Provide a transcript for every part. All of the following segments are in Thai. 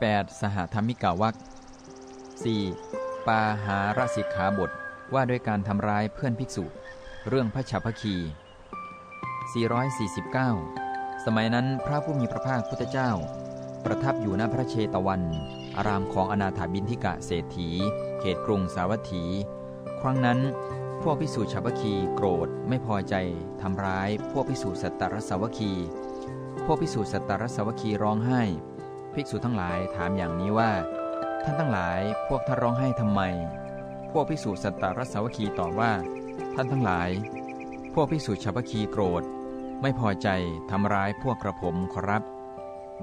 8. สหธรรมิกาวัก 4. ปาหาราสิกขาบท ว่าด้วยการทำร้ายเพื่อนภิกษุ เรื่องพระชาพคี 449 สมัยนั้นพระผู้มีพระภาคพุทธเจ้า ประทับอยู่ณพระเชตวัน อารามของอนาถาบินทิกะเศรษฐี เขตกรุงสาวัตถี ครั้งนั้นพวกพิสูจน์ชาวคีโกรธไม่พอใจทำร้าย พวกพิสูจน์สัตตรสาวคี พวกพิสูจน์สัตตรสาวคีร้องไห้ ภิกษุทั้งหลายถามอย่างนี้ว่า ท่านทั้งหลายพวกท่านร้องไห้ทำไม พวกพิสูจน์สัตตรสาวคีตอบว่า ท่านทั้งหลาย พวกพิสูจน์ชาวคีโกรธ ไม่พอใจทำร้ายพวกกระผมขอรับ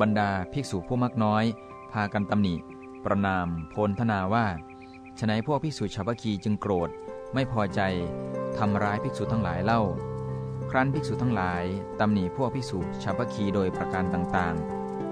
บรรดาภิกษุผู้มักน้อย พากันตำหนิ ประนามโพลธนาว่าฉนัยพวกภิกษุชาวคีจึงโกรธ ไม่พอใจทำร้ายภิกษุทั้งหลายเล่า ครั้นภิกษุทั้งหลายตำหนิพวกภิกษุชาวคีโดยประการต่างๆ